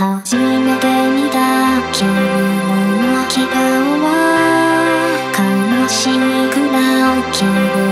初めて見た。君の笑顔は。悲しくなる。君